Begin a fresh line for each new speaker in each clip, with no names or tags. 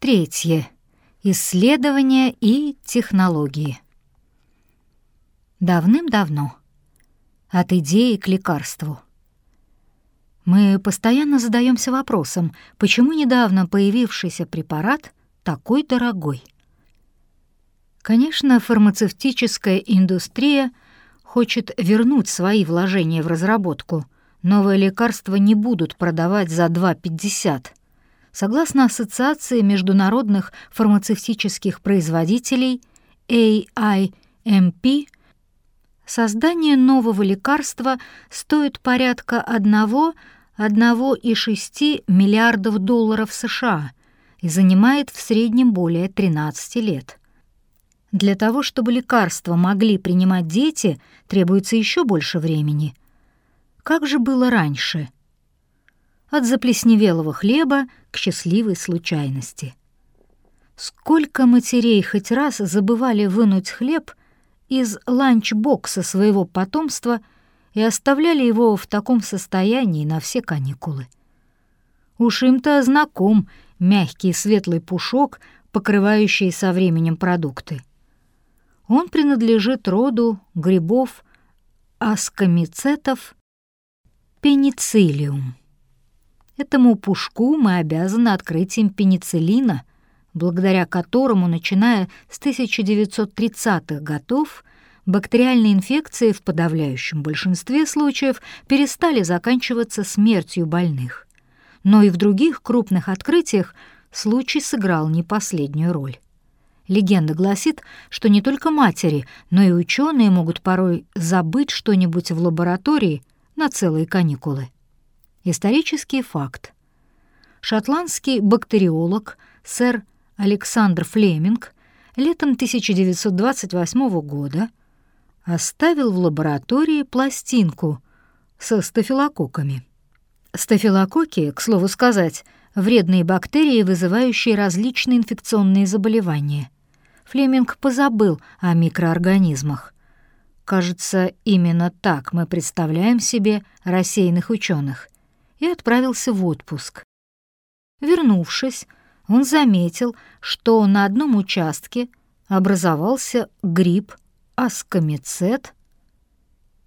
Третье. Исследования и технологии. Давным-давно. От идеи к лекарству. Мы постоянно задаемся вопросом, почему недавно появившийся препарат такой дорогой. Конечно, фармацевтическая индустрия хочет вернуть свои вложения в разработку. Новые лекарства не будут продавать за 2,50. Согласно Ассоциации международных фармацевтических производителей AIMP, создание нового лекарства стоит порядка 1-1,6 миллиардов долларов США и занимает в среднем более 13 лет. Для того, чтобы лекарства могли принимать дети, требуется еще больше времени. Как же было раньше? От заплесневелого хлеба к счастливой случайности. Сколько матерей хоть раз забывали вынуть хлеб из ланчбокса своего потомства и оставляли его в таком состоянии на все каникулы. Уж им-то знаком мягкий светлый пушок, покрывающий со временем продукты. Он принадлежит роду грибов аскомицетов пенициллиум. Этому пушку мы обязаны открытием пенициллина, благодаря которому, начиная с 1930-х годов, бактериальные инфекции в подавляющем большинстве случаев перестали заканчиваться смертью больных. Но и в других крупных открытиях случай сыграл не последнюю роль. Легенда гласит, что не только матери, но и ученые могут порой забыть что-нибудь в лаборатории на целые каникулы. Исторический факт. Шотландский бактериолог сэр Александр Флеминг летом 1928 года оставил в лаборатории пластинку со стафилококками. Стафилококки, к слову сказать, вредные бактерии, вызывающие различные инфекционные заболевания – Флеминг позабыл о микроорганизмах. Кажется, именно так мы представляем себе рассеянных ученых, и отправился в отпуск. Вернувшись, он заметил, что на одном участке образовался гриб аскомицет,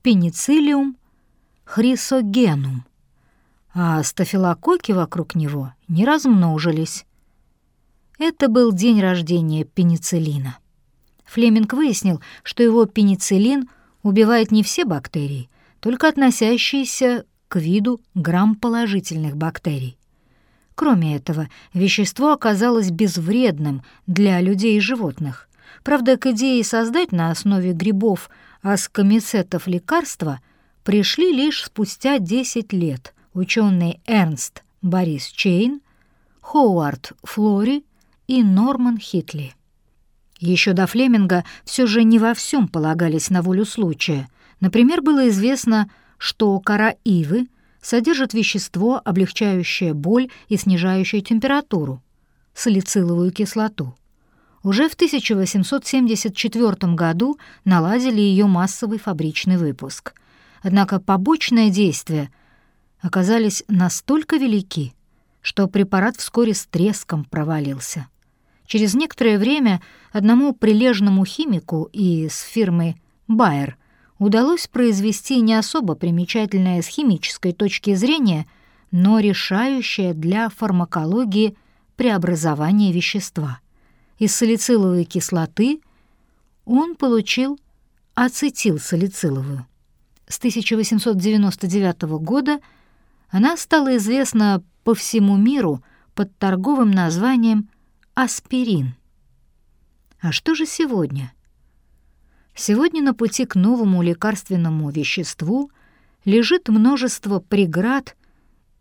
пенициллиум, хрисогенум, а стафилококки вокруг него не размножились. Это был день рождения пенициллина. Флеминг выяснил, что его пенициллин убивает не все бактерии, только относящиеся к виду грамположительных бактерий. Кроме этого, вещество оказалось безвредным для людей и животных. Правда, к идее создать на основе грибов аскомицетов лекарства пришли лишь спустя 10 лет ученые Эрнст Борис Чейн, Ховард Флори и Норман Хитли. Еще до Флеминга все же не во всем полагались на волю случая. Например, было известно, что кора ивы содержит вещество, облегчающее боль и снижающее температуру — салициловую кислоту. Уже в 1874 году наладили ее массовый фабричный выпуск. Однако побочные действия оказались настолько велики, что препарат вскоре с треском провалился. Через некоторое время одному прилежному химику из фирмы «Байер» удалось произвести не особо примечательное с химической точки зрения, но решающее для фармакологии преобразование вещества. Из салициловой кислоты он получил ацетилсалициловую. С 1899 года она стала известна по всему миру под торговым названием аспирин. А что же сегодня? Сегодня на пути к новому лекарственному веществу лежит множество преград,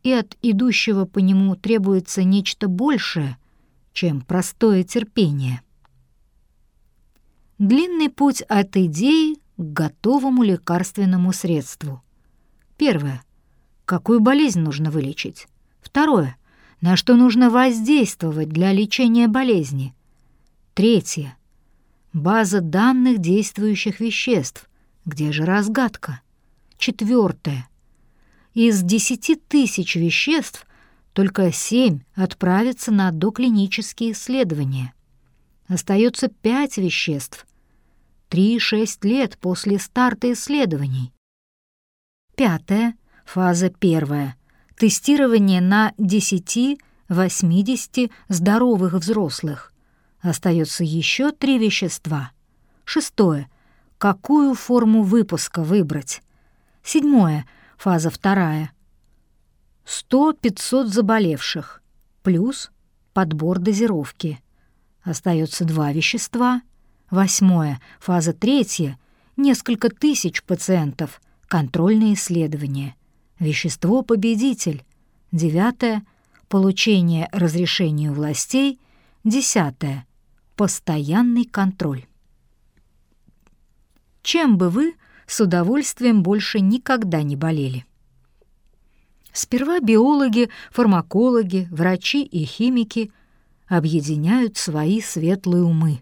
и от идущего по нему требуется нечто большее, чем простое терпение. Длинный путь от идеи к готовому лекарственному средству. Первое. Какую болезнь нужно вылечить? Второе на что нужно воздействовать для лечения болезни. Третье. База данных действующих веществ. Где же разгадка? Четвертое. Из десяти тысяч веществ только семь отправятся на доклинические исследования. Остается пять веществ. Три-шесть лет после старта исследований. Пятая, фаза первая. Тестирование на 10-80 здоровых взрослых. Остается еще три вещества. Шестое. Какую форму выпуска выбрать? Седьмое. Фаза вторая. 100-500 заболевших. Плюс подбор дозировки. Остается два вещества. Восьмое. Фаза третья. Несколько тысяч пациентов. Контрольные исследования. Вещество-победитель. Девятое. Получение разрешения у властей. Десятое. Постоянный контроль. Чем бы вы с удовольствием больше никогда не болели? Сперва биологи, фармакологи, врачи и химики объединяют свои светлые умы.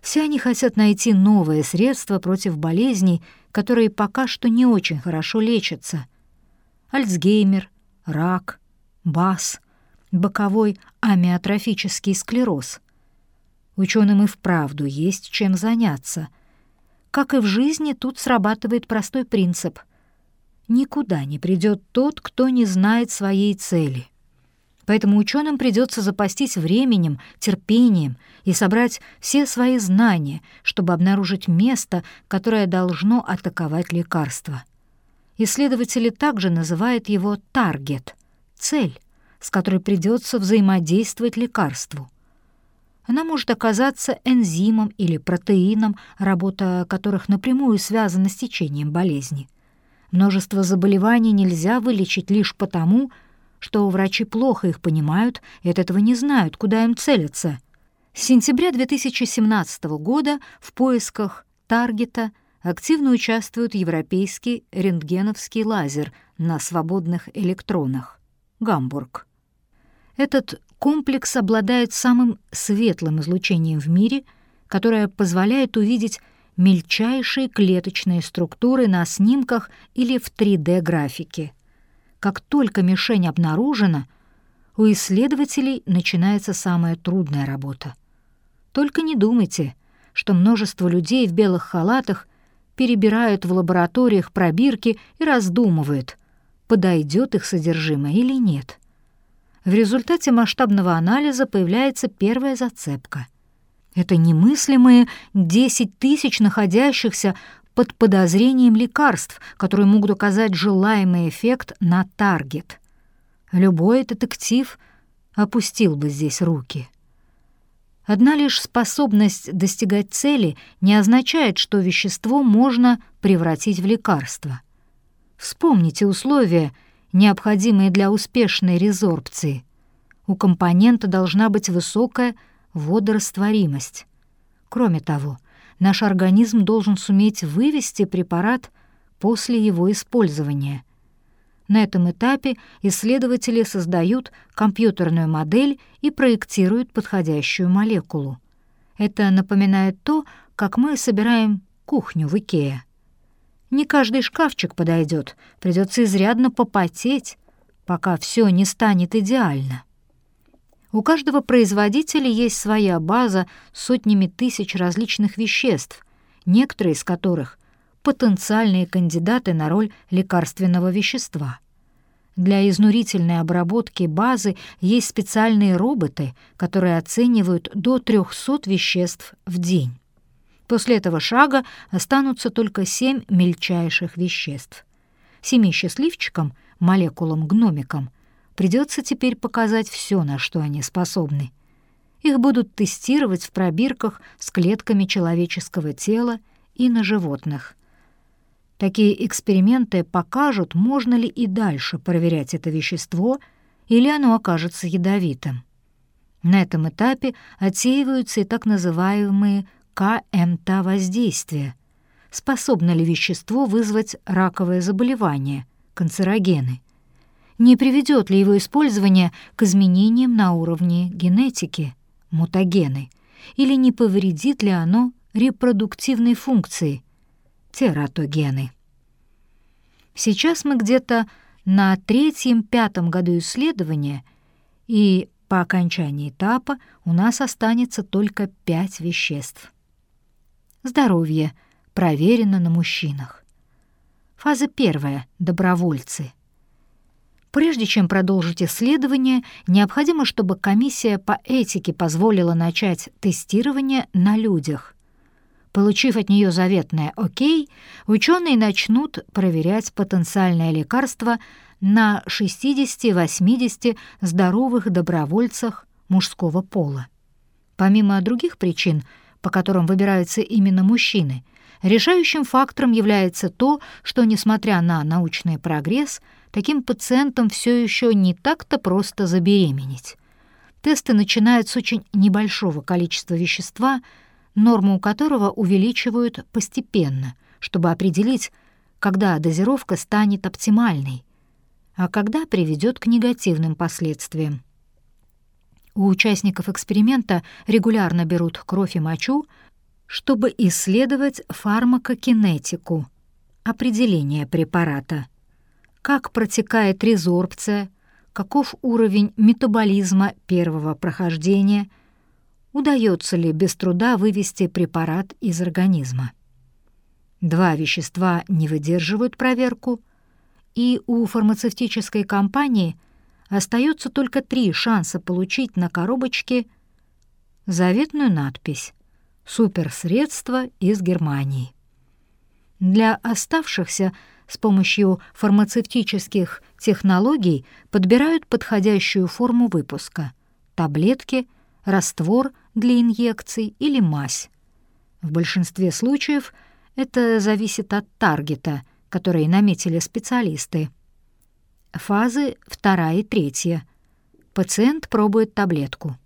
Все они хотят найти новое средство против болезней, которые пока что не очень хорошо лечатся. Альцгеймер, рак, БАС, боковой амиотрофический склероз. Ученым и вправду есть чем заняться. Как и в жизни, тут срабатывает простой принцип — никуда не придет тот, кто не знает своей цели. Поэтому ученым придется запастись временем, терпением и собрать все свои знания, чтобы обнаружить место, которое должно атаковать лекарство. Исследователи также называют его «таргет» — цель, с которой придется взаимодействовать лекарству. Она может оказаться энзимом или протеином, работа которых напрямую связана с течением болезни — Множество заболеваний нельзя вылечить лишь потому, что врачи плохо их понимают и от этого не знают, куда им целиться. С сентября 2017 года в поисках таргета активно участвует европейский рентгеновский лазер на свободных электронах. Гамбург. Этот комплекс обладает самым светлым излучением в мире, которое позволяет увидеть мельчайшие клеточные структуры на снимках или в 3D-графике. Как только мишень обнаружена, у исследователей начинается самая трудная работа. Только не думайте, что множество людей в белых халатах перебирают в лабораториях пробирки и раздумывают, подойдет их содержимое или нет. В результате масштабного анализа появляется первая зацепка. Это немыслимые 10 тысяч находящихся под подозрением лекарств, которые могут оказать желаемый эффект на таргет. Любой детектив опустил бы здесь руки. Одна лишь способность достигать цели не означает, что вещество можно превратить в лекарство. Вспомните условия, необходимые для успешной резорбции. У компонента должна быть высокая водорастворимость. Кроме того, наш организм должен суметь вывести препарат после его использования. На этом этапе исследователи создают компьютерную модель и проектируют подходящую молекулу. Это напоминает то, как мы собираем кухню в Икее. Не каждый шкафчик подойдет, придется изрядно попотеть, пока все не станет идеально. У каждого производителя есть своя база с сотнями тысяч различных веществ, некоторые из которых — потенциальные кандидаты на роль лекарственного вещества. Для изнурительной обработки базы есть специальные роботы, которые оценивают до 300 веществ в день. После этого шага останутся только семь мельчайших веществ. Семи счастливчикам, молекулам-гномикам — Придется теперь показать все, на что они способны. Их будут тестировать в пробирках с клетками человеческого тела и на животных. Такие эксперименты покажут, можно ли и дальше проверять это вещество или оно окажется ядовитым. На этом этапе отсеиваются и так называемые КМТ-воздействия. Способно ли вещество вызвать раковое заболевание, канцерогены – не приведет ли его использование к изменениям на уровне генетики, мутагены, или не повредит ли оно репродуктивной функции, тератогены. Сейчас мы где-то на третьем-пятом году исследования, и по окончании этапа у нас останется только пять веществ. Здоровье проверено на мужчинах. Фаза первая — добровольцы. Прежде чем продолжить исследование, необходимо, чтобы комиссия по этике позволила начать тестирование на людях. Получив от нее заветное «Окей», ученые начнут проверять потенциальное лекарство на 60-80 здоровых добровольцах мужского пола. Помимо других причин, по которым выбираются именно мужчины, решающим фактором является то, что, несмотря на научный прогресс, таким пациентам все еще не так-то просто забеременеть. Тесты начинают с очень небольшого количества вещества – норму которого увеличивают постепенно, чтобы определить, когда дозировка станет оптимальной, а когда приведет к негативным последствиям. У участников эксперимента регулярно берут кровь и мочу, чтобы исследовать фармакокинетику, определение препарата, как протекает резорбция, каков уровень метаболизма первого прохождения – удается ли без труда вывести препарат из организма. Два вещества не выдерживают проверку, и у фармацевтической компании остается только три шанса получить на коробочке заветную надпись «Суперсредство из Германии». Для оставшихся с помощью фармацевтических технологий подбирают подходящую форму выпуска — таблетки, раствор для инъекций или мазь. В большинстве случаев это зависит от таргета, который наметили специалисты. Фазы вторая и третья. Пациент пробует таблетку.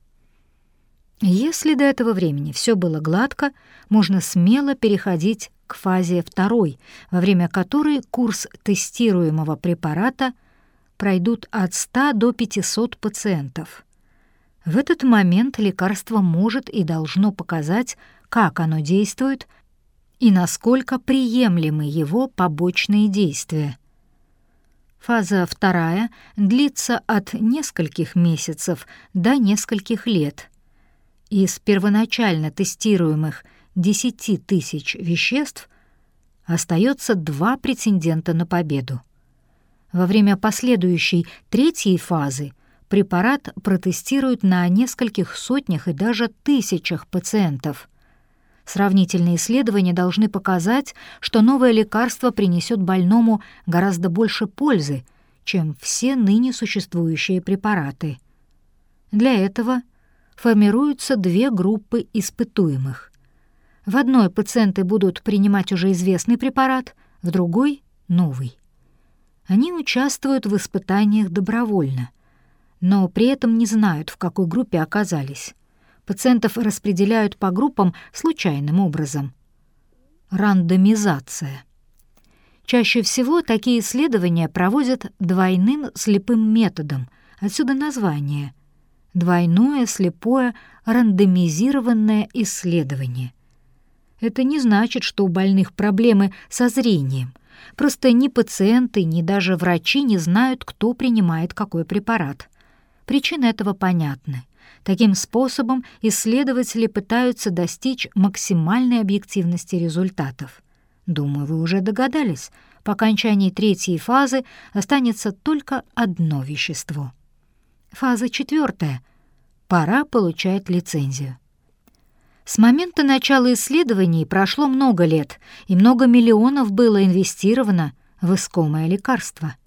Если до этого времени все было гладко, можно смело переходить к фазе второй, во время которой курс тестируемого препарата пройдут от 100 до 500 пациентов. В этот момент лекарство может и должно показать, как оно действует и насколько приемлемы его побочные действия. Фаза вторая длится от нескольких месяцев до нескольких лет. Из первоначально тестируемых 10 тысяч веществ остается два претендента на победу. Во время последующей третьей фазы препарат протестируют на нескольких сотнях и даже тысячах пациентов. Сравнительные исследования должны показать, что новое лекарство принесет больному гораздо больше пользы, чем все ныне существующие препараты. Для этого формируются две группы испытуемых. В одной пациенты будут принимать уже известный препарат, в другой — новый. Они участвуют в испытаниях добровольно но при этом не знают, в какой группе оказались. Пациентов распределяют по группам случайным образом. Рандомизация. Чаще всего такие исследования проводят двойным слепым методом, отсюда название «двойное слепое рандомизированное исследование». Это не значит, что у больных проблемы со зрением. Просто ни пациенты, ни даже врачи не знают, кто принимает какой препарат. Причины этого понятны. Таким способом исследователи пытаются достичь максимальной объективности результатов. Думаю, вы уже догадались, по окончании третьей фазы останется только одно вещество. Фаза четвертая. Пора получать лицензию. С момента начала исследований прошло много лет, и много миллионов было инвестировано в искомое лекарство —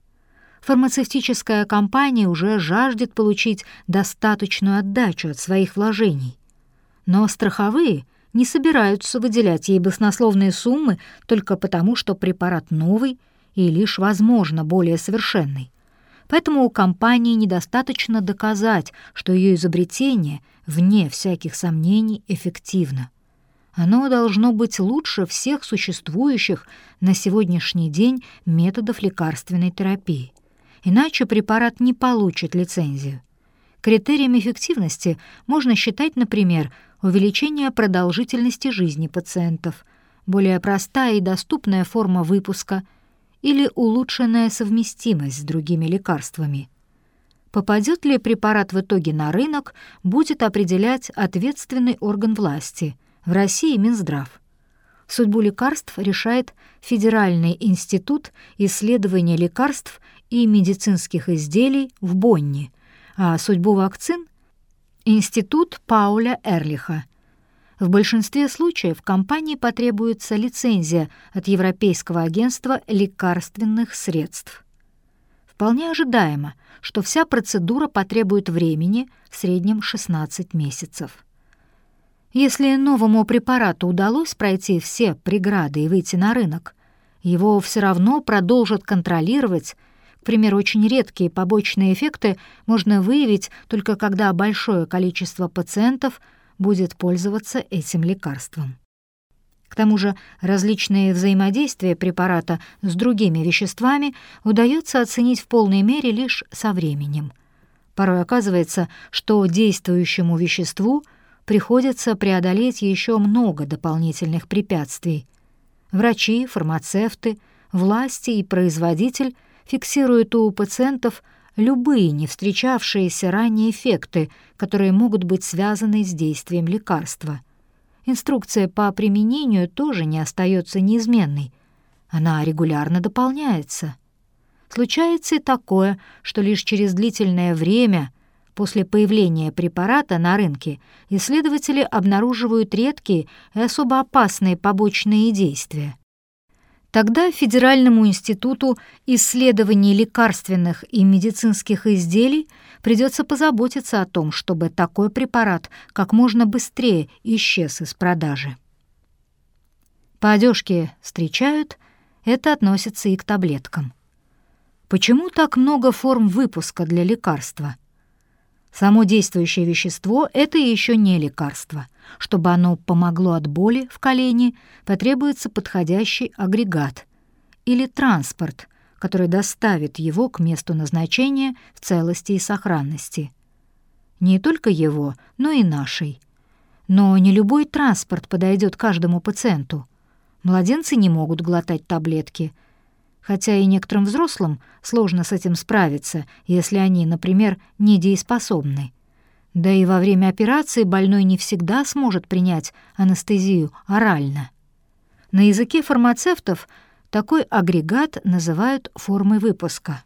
фармацевтическая компания уже жаждет получить достаточную отдачу от своих вложений. Но страховые не собираются выделять ей баснословные суммы только потому, что препарат новый и лишь, возможно, более совершенный. Поэтому у компании недостаточно доказать, что ее изобретение, вне всяких сомнений, эффективно. Оно должно быть лучше всех существующих на сегодняшний день методов лекарственной терапии иначе препарат не получит лицензию. Критерием эффективности можно считать, например, увеличение продолжительности жизни пациентов, более простая и доступная форма выпуска или улучшенная совместимость с другими лекарствами. попадет ли препарат в итоге на рынок, будет определять ответственный орган власти, в России Минздрав. Судьбу лекарств решает Федеральный институт исследования лекарств и медицинских изделий в Бонне, а судьбу вакцин — Институт Пауля Эрлиха. В большинстве случаев компании потребуется лицензия от Европейского агентства лекарственных средств. Вполне ожидаемо, что вся процедура потребует времени, в среднем 16 месяцев. Если новому препарату удалось пройти все преграды и выйти на рынок, его все равно продолжат контролировать. К примеру, очень редкие побочные эффекты можно выявить только когда большое количество пациентов будет пользоваться этим лекарством. К тому же различные взаимодействия препарата с другими веществами удается оценить в полной мере лишь со временем. Порой оказывается, что действующему веществу — приходится преодолеть еще много дополнительных препятствий. Врачи, фармацевты, власти и производитель фиксируют у пациентов любые не встречавшиеся ранее эффекты, которые могут быть связаны с действием лекарства. Инструкция по применению тоже не остается неизменной. Она регулярно дополняется. Случается и такое, что лишь через длительное время – После появления препарата на рынке исследователи обнаруживают редкие и особо опасные побочные действия. Тогда Федеральному институту исследований лекарственных и медицинских изделий придется позаботиться о том, чтобы такой препарат как можно быстрее исчез из продажи. По одежке встречают, это относится и к таблеткам. Почему так много форм выпуска для лекарства? Само действующее вещество — это еще не лекарство. Чтобы оно помогло от боли в колене, потребуется подходящий агрегат или транспорт, который доставит его к месту назначения в целости и сохранности. Не только его, но и нашей. Но не любой транспорт подойдет каждому пациенту. Младенцы не могут глотать таблетки — хотя и некоторым взрослым сложно с этим справиться, если они, например, недееспособны. Да и во время операции больной не всегда сможет принять анестезию орально. На языке фармацевтов такой агрегат называют формой выпуска.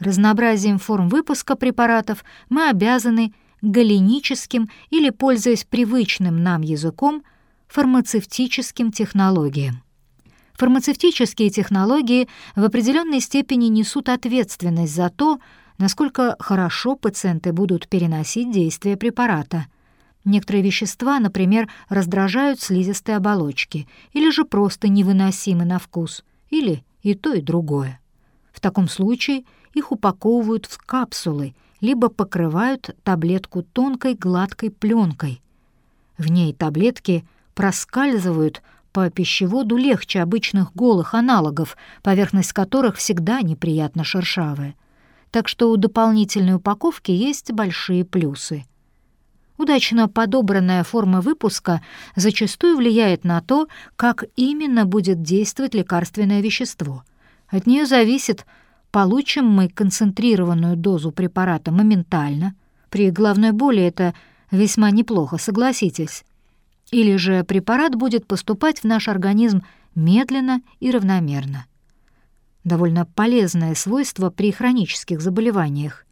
Разнообразием форм выпуска препаратов мы обязаны галеническим или, пользуясь привычным нам языком, фармацевтическим технологиям. Фармацевтические технологии в определенной степени несут ответственность за то, насколько хорошо пациенты будут переносить действие препарата. Некоторые вещества, например, раздражают слизистые оболочки или же просто невыносимы на вкус, или и то, и другое. В таком случае их упаковывают в капсулы, либо покрывают таблетку тонкой гладкой пленкой. В ней таблетки проскальзывают по пищеводу легче обычных голых аналогов, поверхность которых всегда неприятно шершавая. Так что у дополнительной упаковки есть большие плюсы. Удачно подобранная форма выпуска зачастую влияет на то, как именно будет действовать лекарственное вещество. От нее зависит, получим мы концентрированную дозу препарата моментально. При головной боли это весьма неплохо, согласитесь. Или же препарат будет поступать в наш организм медленно и равномерно. Довольно полезное свойство при хронических заболеваниях.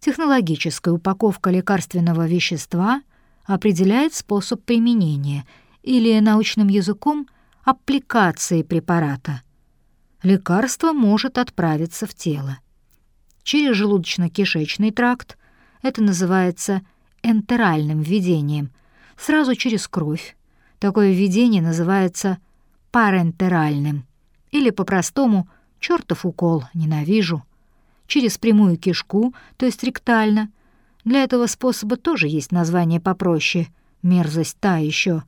Технологическая упаковка лекарственного вещества определяет способ применения или научным языком аппликации препарата. Лекарство может отправиться в тело. Через желудочно-кишечный тракт, это называется энтеральным введением – сразу через кровь. Такое введение называется парентеральным, или по-простому «чертов укол, ненавижу», через прямую кишку, то есть ректально. Для этого способа тоже есть название попроще, мерзость та еще,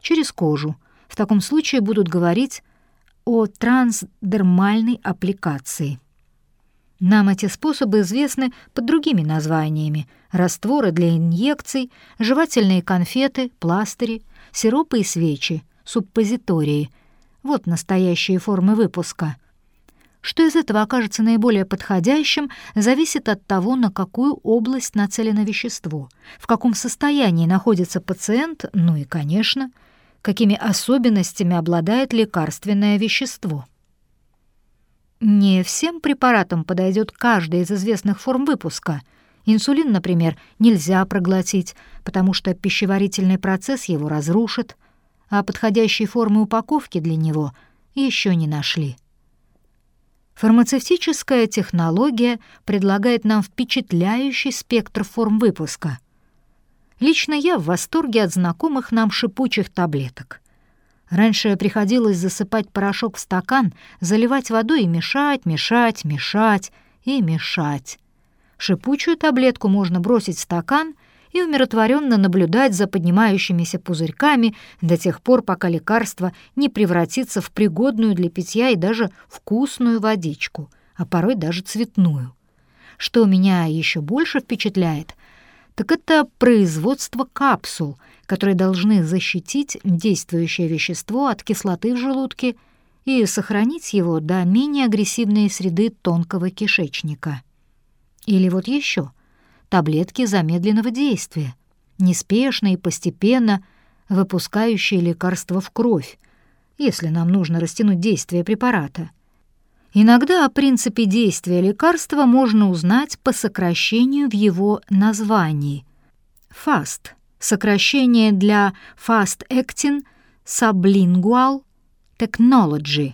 через кожу. В таком случае будут говорить о трансдермальной аппликации. Нам эти способы известны под другими названиями — растворы для инъекций, жевательные конфеты, пластыри, сиропы и свечи, суппозитории. Вот настоящие формы выпуска. Что из этого окажется наиболее подходящим, зависит от того, на какую область нацелено вещество, в каком состоянии находится пациент, ну и, конечно, какими особенностями обладает лекарственное вещество. Не всем препаратам подойдет каждая из известных форм выпуска. Инсулин, например, нельзя проглотить, потому что пищеварительный процесс его разрушит, а подходящей формы упаковки для него еще не нашли. Фармацевтическая технология предлагает нам впечатляющий спектр форм выпуска. Лично я в восторге от знакомых нам шипучих таблеток. Раньше приходилось засыпать порошок в стакан, заливать водой и мешать, мешать, мешать и мешать. Шипучую таблетку можно бросить в стакан и умиротворенно наблюдать за поднимающимися пузырьками до тех пор, пока лекарство не превратится в пригодную для питья и даже вкусную водичку, а порой даже цветную. Что меня еще больше впечатляет, так это производство капсул, которые должны защитить действующее вещество от кислоты в желудке и сохранить его до менее агрессивной среды тонкого кишечника. Или вот еще — таблетки замедленного действия, неспешно и постепенно выпускающие лекарство в кровь, если нам нужно растянуть действие препарата. Иногда о принципе действия лекарства можно узнать по сокращению в его названии. FAST — сокращение для Fast Acting Sublingual Technology.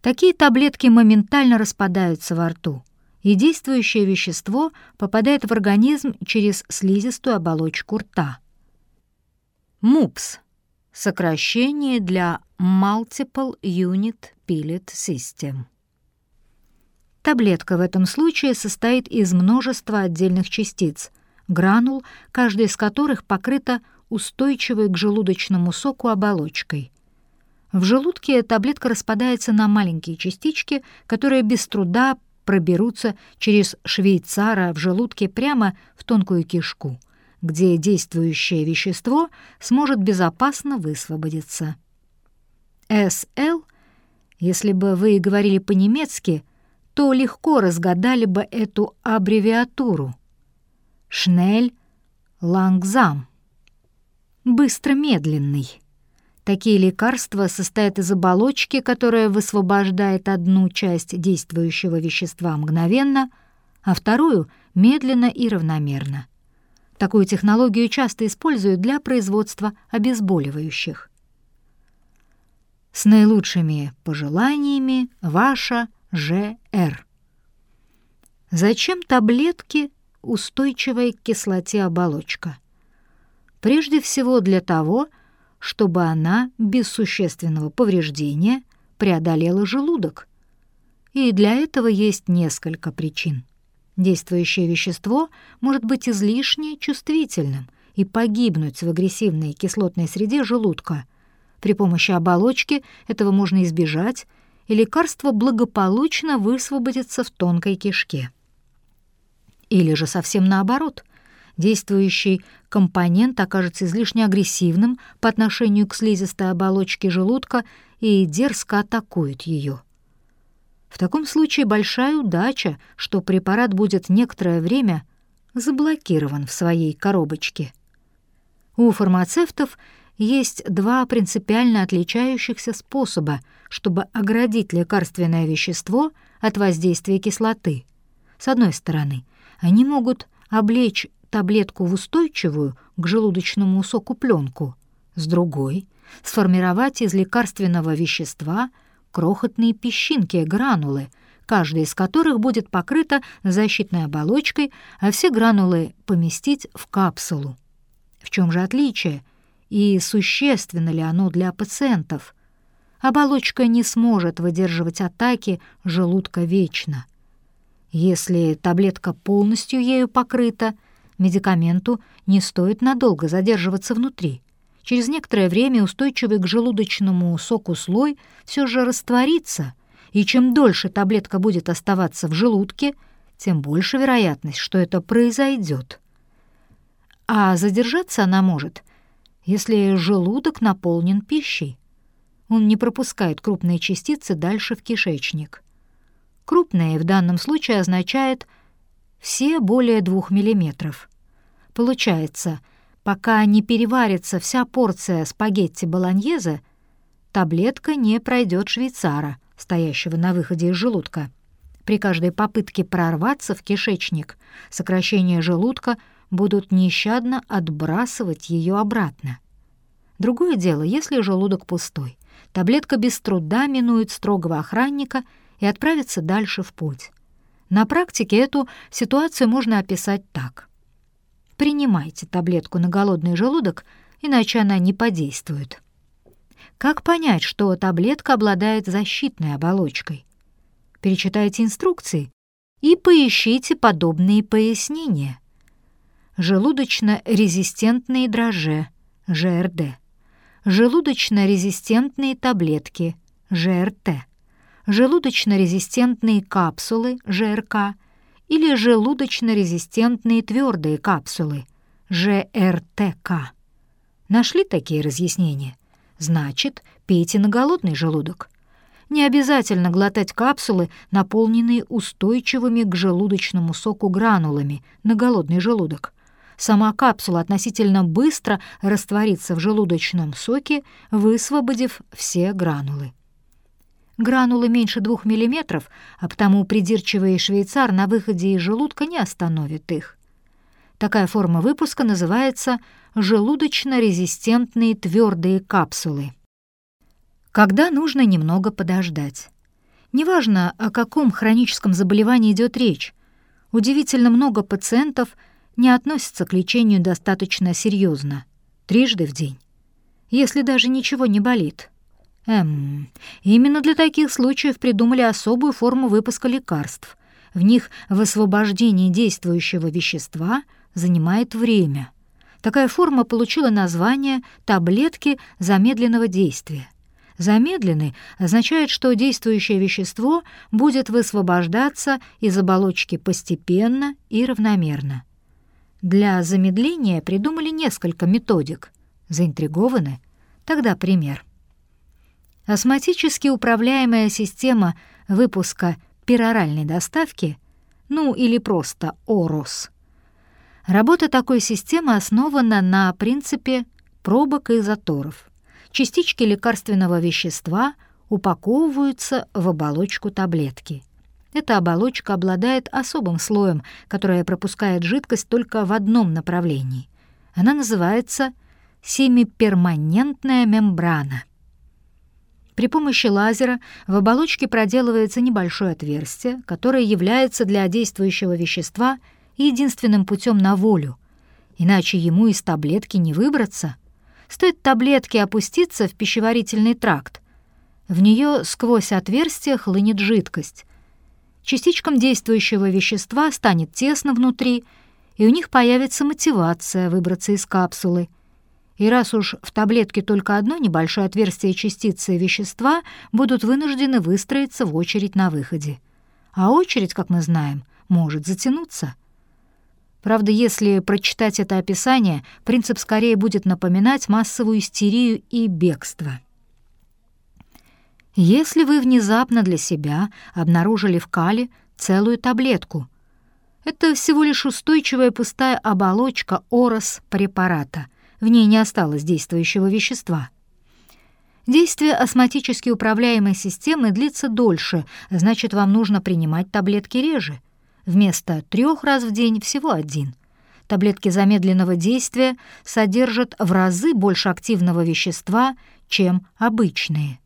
Такие таблетки моментально распадаются во рту и действующее вещество попадает в организм через слизистую оболочку рта. МУПС — сокращение для Multiple Unit Pellet System. Таблетка в этом случае состоит из множества отдельных частиц, гранул, каждая из которых покрыта устойчивой к желудочному соку оболочкой. В желудке таблетка распадается на маленькие частички, которые без труда проберутся через швейцара в желудке прямо в тонкую кишку, где действующее вещество сможет безопасно высвободиться. СЛ, если бы вы говорили по-немецки, то легко разгадали бы эту аббревиатуру. Шнель, лангзам. Быстро-медленный. Такие лекарства состоят из оболочки, которая высвобождает одну часть действующего вещества мгновенно, а вторую — медленно и равномерно. Такую технологию часто используют для производства обезболивающих. С наилучшими пожеланиями, ваша Ж.Р. Зачем таблетки устойчивой к кислоте оболочка? Прежде всего для того, чтобы она без существенного повреждения преодолела желудок. И для этого есть несколько причин. Действующее вещество может быть излишне чувствительным и погибнуть в агрессивной кислотной среде желудка. При помощи оболочки этого можно избежать, и лекарство благополучно высвободится в тонкой кишке. Или же совсем наоборот — действующий компонент окажется излишне агрессивным по отношению к слизистой оболочке желудка и дерзко атакует ее. В таком случае большая удача, что препарат будет некоторое время заблокирован в своей коробочке. У фармацевтов есть два принципиально отличающихся способа, чтобы оградить лекарственное вещество от воздействия кислоты. С одной стороны, они могут облечь таблетку в устойчивую к желудочному соку пленку, с другой — сформировать из лекарственного вещества крохотные песчинки, гранулы, каждая из которых будет покрыта защитной оболочкой, а все гранулы поместить в капсулу. В чем же отличие и существенно ли оно для пациентов? Оболочка не сможет выдерживать атаки желудка вечно. Если таблетка полностью ею покрыта — Медикаменту не стоит надолго задерживаться внутри. Через некоторое время устойчивый к желудочному соку слой все же растворится, и чем дольше таблетка будет оставаться в желудке, тем больше вероятность, что это произойдет. А задержаться она может, если желудок наполнен пищей. Он не пропускает крупные частицы дальше в кишечник. Крупные в данном случае означает все более 2 мм. Получается, пока не переварится вся порция спагетти болоньезе, таблетка не пройдет швейцара, стоящего на выходе из желудка. При каждой попытке прорваться в кишечник сокращения желудка будут нещадно отбрасывать ее обратно. Другое дело, если желудок пустой. Таблетка без труда минует строгого охранника и отправится дальше в путь. На практике эту ситуацию можно описать так. Принимайте таблетку на голодный желудок, иначе она не подействует. Как понять, что таблетка обладает защитной оболочкой? Перечитайте инструкции и поищите подобные пояснения. Желудочно-резистентные дрожжи, ЖРД. Желудочно-резистентные таблетки, ЖРТ. Желудочно-резистентные капсулы, ЖРК. Или желудочно-резистентные твердые капсулы, ЖРТК. Нашли такие разъяснения? Значит, пейте на голодный желудок. Не обязательно глотать капсулы, наполненные устойчивыми к желудочному соку гранулами, на голодный желудок. Сама капсула относительно быстро растворится в желудочном соке, высвободив все гранулы. Гранулы меньше двух миллиметров, а потому придирчивый швейцар на выходе из желудка не остановит их. Такая форма выпуска называется желудочно-резистентные твердые капсулы. Когда нужно немного подождать. Неважно, о каком хроническом заболевании идет речь. Удивительно много пациентов не относятся к лечению достаточно серьезно, трижды в день, если даже ничего не болит. Эм, именно для таких случаев придумали особую форму выпуска лекарств. В них высвобождение действующего вещества занимает время. Такая форма получила название «таблетки замедленного действия». Замедленный означает, что действующее вещество будет высвобождаться из оболочки постепенно и равномерно. Для замедления придумали несколько методик. Заинтригованы? Тогда пример. Осмотически управляемая система выпуска пероральной доставки, ну или просто ОРОС. Работа такой системы основана на принципе пробок и заторов. Частички лекарственного вещества упаковываются в оболочку таблетки. Эта оболочка обладает особым слоем, которое пропускает жидкость только в одном направлении. Она называется семиперманентная мембрана. При помощи лазера в оболочке проделывается небольшое отверстие, которое является для действующего вещества единственным путем на волю, иначе ему из таблетки не выбраться. Стоит таблетке опуститься в пищеварительный тракт. В нее сквозь отверстие хлынет жидкость, частичкам действующего вещества станет тесно внутри, и у них появится мотивация выбраться из капсулы. И раз уж в таблетке только одно небольшое отверстие частицы вещества, будут вынуждены выстроиться в очередь на выходе. А очередь, как мы знаем, может затянуться. Правда, если прочитать это описание, принцип скорее будет напоминать массовую истерию и бегство. Если вы внезапно для себя обнаружили в кале целую таблетку, это всего лишь устойчивая пустая оболочка орос препарата, в ней не осталось действующего вещества. Действие астматически управляемой системы длится дольше, значит, вам нужно принимать таблетки реже. Вместо трех раз в день всего один. Таблетки замедленного действия содержат в разы больше активного вещества, чем обычные.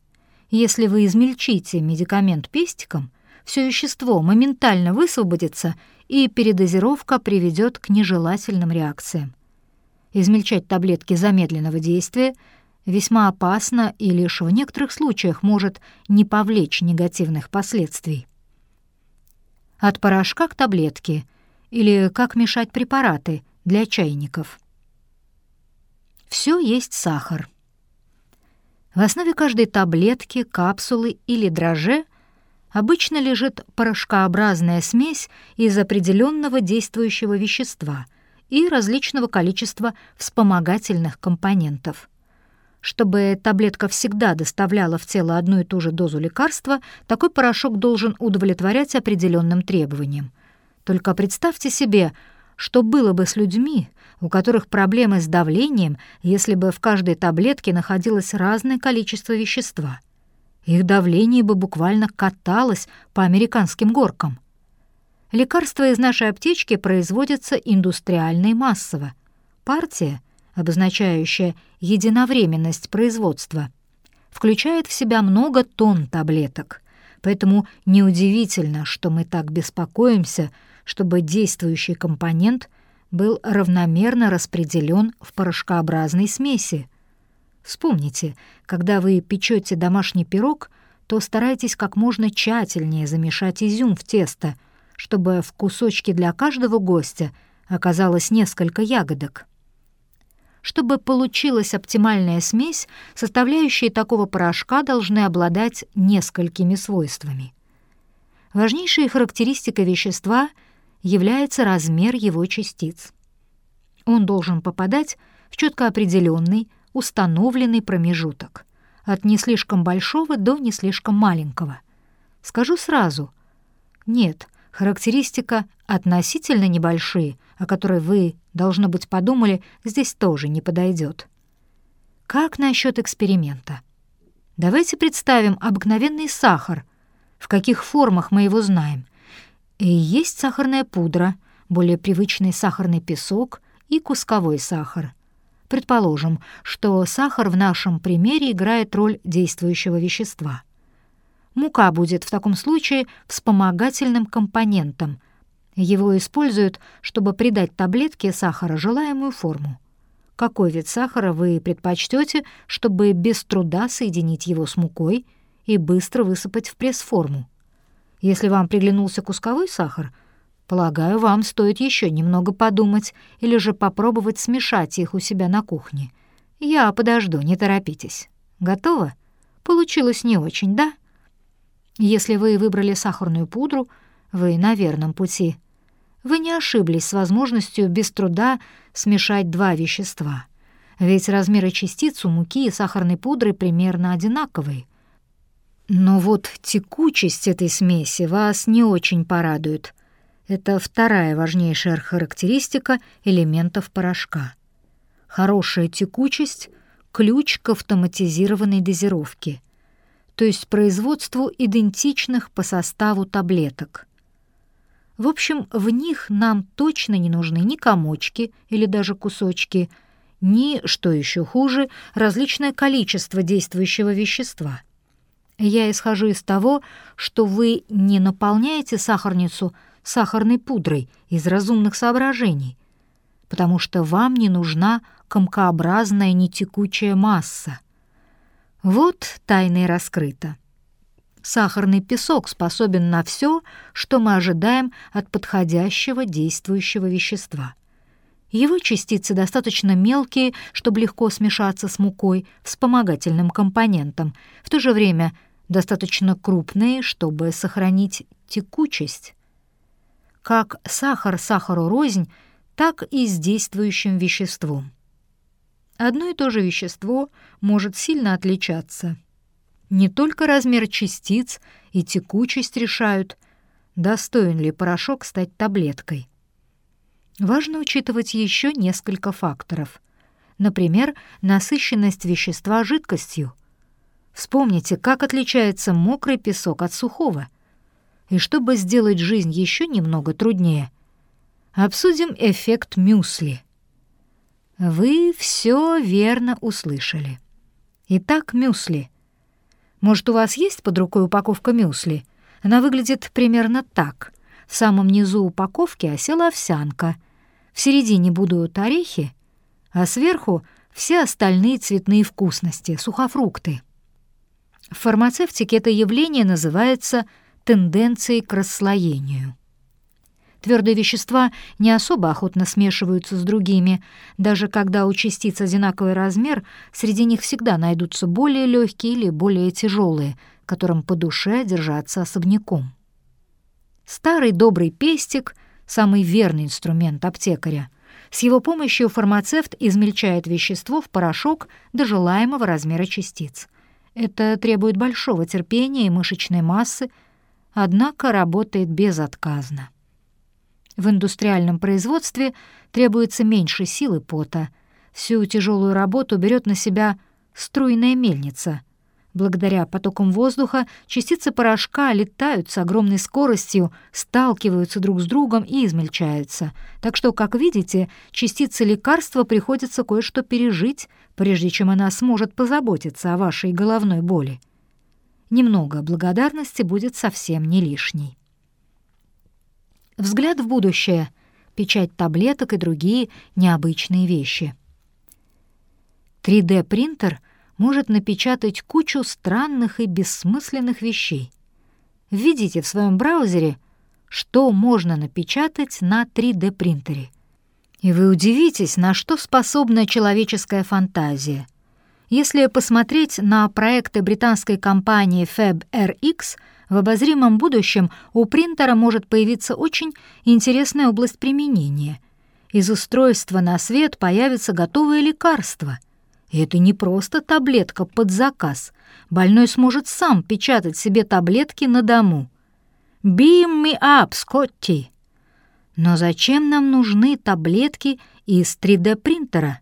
Если вы измельчите медикамент пестиком, все вещество моментально высвободится, и передозировка приведет к нежелательным реакциям. Измельчать таблетки замедленного действия весьма опасно и лишь в некоторых случаях может не повлечь негативных последствий. От порошка к таблетке или как мешать препараты для чайников. Все есть сахар. В основе каждой таблетки, капсулы или дрожжи обычно лежит порошкообразная смесь из определенного действующего вещества и различного количества вспомогательных компонентов. Чтобы таблетка всегда доставляла в тело одну и ту же дозу лекарства, такой порошок должен удовлетворять определенным требованиям. Только представьте себе, что было бы с людьми, у которых проблемы с давлением, если бы в каждой таблетке находилось разное количество вещества. Их давление бы буквально каталось по американским горкам. Лекарства из нашей аптечки производятся индустриально и массово. Партия, обозначающая единовременность производства, включает в себя много тонн таблеток. Поэтому неудивительно, что мы так беспокоимся, чтобы действующий компонент был равномерно распределен в порошкообразной смеси. Вспомните, когда вы печете домашний пирог, то старайтесь как можно тщательнее замешать изюм в тесто — чтобы в кусочке для каждого гостя оказалось несколько ягодок. Чтобы получилась оптимальная смесь, составляющие такого порошка должны обладать несколькими свойствами. Важнейшей характеристикой вещества является размер его частиц. Он должен попадать в четко определенный, установленный промежуток, от не слишком большого до не слишком маленького. Скажу сразу, нет, Характеристика «относительно небольшие», о которой вы, должно быть, подумали, здесь тоже не подойдет. Как насчет эксперимента? Давайте представим обыкновенный сахар. В каких формах мы его знаем? И есть сахарная пудра, более привычный сахарный песок и кусковой сахар. Предположим, что сахар в нашем примере играет роль действующего вещества — Мука будет в таком случае вспомогательным компонентом. Его используют, чтобы придать таблетке сахара желаемую форму. Какой вид сахара вы предпочтете, чтобы без труда соединить его с мукой и быстро высыпать в пресс-форму? Если вам приглянулся кусковой сахар, полагаю, вам стоит еще немного подумать или же попробовать смешать их у себя на кухне. Я подожду, не торопитесь. Готово? Получилось не очень, да? Если вы выбрали сахарную пудру, вы на верном пути. Вы не ошиблись с возможностью без труда смешать два вещества. Ведь размеры частиц у муки и сахарной пудры примерно одинаковые. Но вот текучесть этой смеси вас не очень порадует. Это вторая важнейшая характеристика элементов порошка. Хорошая текучесть — ключ к автоматизированной дозировке — то есть производству идентичных по составу таблеток. В общем, в них нам точно не нужны ни комочки или даже кусочки, ни, что еще хуже, различное количество действующего вещества. Я исхожу из того, что вы не наполняете сахарницу сахарной пудрой из разумных соображений, потому что вам не нужна комкообразная нетекучая масса — вот тайна раскрыта. Сахарный песок способен на все, что мы ожидаем от подходящего действующего вещества. Его частицы достаточно мелкие, чтобы легко смешаться с мукой, вспомогательным компонентом, в то же время достаточно крупные, чтобы сохранить текучесть. Как сахар сахару рознь, так и с действующим веществом. Одно и то же вещество может сильно отличаться. Не только размер частиц и текучесть решают, достоин ли порошок стать таблеткой. Важно учитывать еще несколько факторов. Например, насыщенность вещества жидкостью. Вспомните, как отличается мокрый песок от сухого. И чтобы сделать жизнь еще немного труднее, обсудим эффект мюсли — вы все верно услышали. Итак, мюсли. Может, у вас есть под рукой упаковка мюсли? Она выглядит примерно так. В самом низу упаковки осела овсянка. В середине будут орехи, а сверху все остальные цветные вкусности, сухофрукты. В фармацевтике это явление называется тенденцией к расслоению. Твердые вещества не особо охотно смешиваются с другими. Даже когда у частиц одинаковый размер, среди них всегда найдутся более легкие или более тяжелые, которым по душе держаться особняком. Старый добрый пестик — самый верный инструмент аптекаря. С его помощью фармацевт измельчает вещество в порошок до желаемого размера частиц. Это требует большого терпения и мышечной массы, однако работает безотказно. В индустриальном производстве требуется меньше силы пота. Всю тяжелую работу берет на себя струйная мельница — Благодаря потокам воздуха частицы порошка летают с огромной скоростью, сталкиваются друг с другом и измельчаются. Так что, как видите, частице лекарства приходится кое-что пережить, прежде чем она сможет позаботиться о вашей головной боли. Немного благодарности будет совсем не лишней. Взгляд в будущее, печать таблеток и другие необычные вещи. 3D-принтер — может напечатать кучу странных и бессмысленных вещей. Введите в своем браузере, что можно напечатать на 3D-принтере. И вы удивитесь, на что способна человеческая фантазия. Если посмотреть на проекты британской компании FabRX, в обозримом будущем у принтера может появиться очень интересная область применения. Из устройства на свет появятся готовые лекарства — и это не просто таблетка под заказ. Больной сможет сам печатать себе таблетки на дому. «Beam me up, Скотти!» Но зачем нам нужны таблетки из 3D-принтера?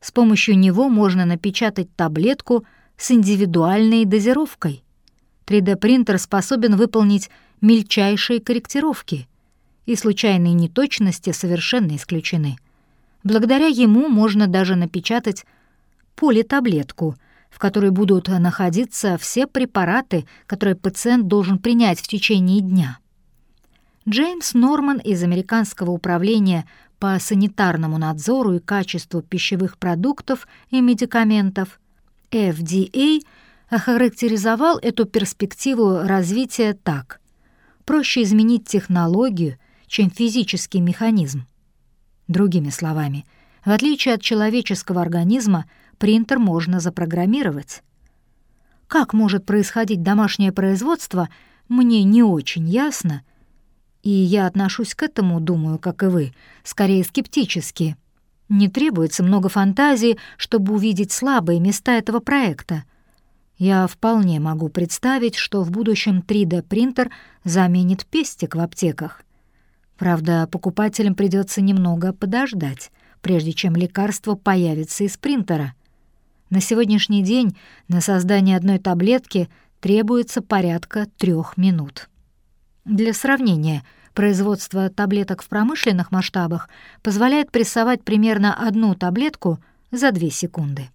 С помощью него можно напечатать таблетку с индивидуальной дозировкой. 3D-принтер способен выполнить мельчайшие корректировки, и случайные неточности совершенно исключены — Благодаря ему можно даже напечатать политаблетку, в которой будут находиться все препараты, которые пациент должен принять в течение дня. Джеймс Норман из Американского управления по санитарному надзору и качеству пищевых продуктов и медикаментов FDA охарактеризовал эту перспективу развития так. Проще изменить технологию, чем физический механизм. Другими словами, в отличие от человеческого организма, принтер можно запрограммировать. Как может происходить домашнее производство, мне не очень ясно, и я отношусь к этому, думаю, как и вы, скорее скептически. Не требуется много фантазии, чтобы увидеть слабые места этого проекта. Я вполне могу представить, что в будущем 3D-принтер заменит пестик в аптеках. Правда, покупателям придется немного подождать, прежде чем лекарство появится из принтера. На сегодняшний день на создание одной таблетки требуется порядка трех минут. Для сравнения, производство таблеток в промышленных масштабах позволяет прессовать примерно одну таблетку за две секунды.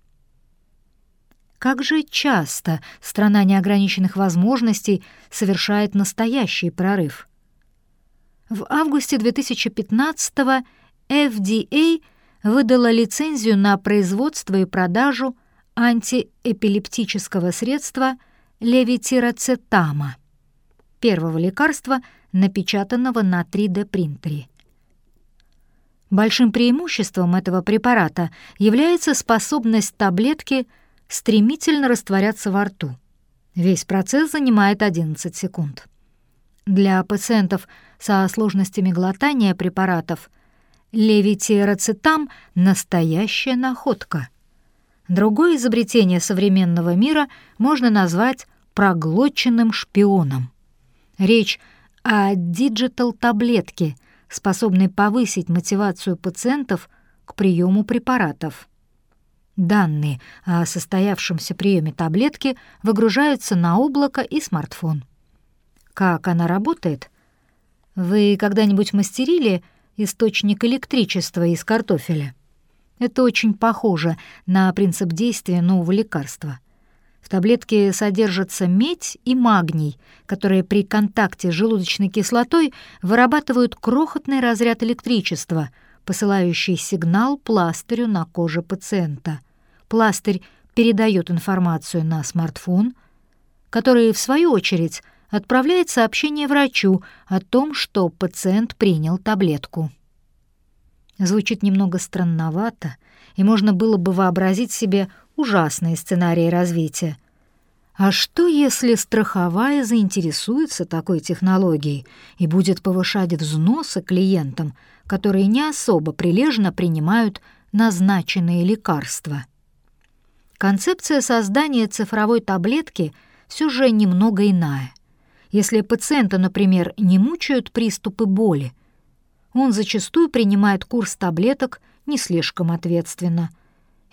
Как же часто страна неограниченных возможностей совершает настоящий прорыв — в августе 2015-го FDA выдала лицензию на производство и продажу антиэпилептического средства левитирацетама, первого лекарства, напечатанного на 3D-принтере. Большим преимуществом этого препарата является способность таблетки стремительно растворяться во рту. Весь процесс занимает 11 секунд. Для пациентов со сложностями глотания препаратов леветирацетам — настоящая находка. Другое изобретение современного мира можно назвать проглоченным шпионом. Речь о digital -таблетке, способной повысить мотивацию пациентов к приему препаратов. Данные о состоявшемся приеме таблетки выгружаются на облако и смартфон. Как она работает? Вы когда-нибудь мастерили источник электричества из картофеля? Это очень похоже на принцип действия нового лекарства. В таблетке содержатся медь и магний, которые при контакте с желудочной кислотой вырабатывают крохотный разряд электричества, посылающий сигнал пластырю на коже пациента. Пластырь передает информацию на смартфон, который, в свою очередь, отправляет сообщение врачу о том, что пациент принял таблетку. Звучит немного странновато, и можно было бы вообразить себе ужасные сценарии развития. А что, если страховая заинтересуется такой технологией и будет повышать взносы клиентам, которые не особо прилежно принимают назначенные лекарства? Концепция создания цифровой таблетки все же немного иная. Если пациента, например, не мучают приступы боли, он зачастую принимает курс таблеток не слишком ответственно –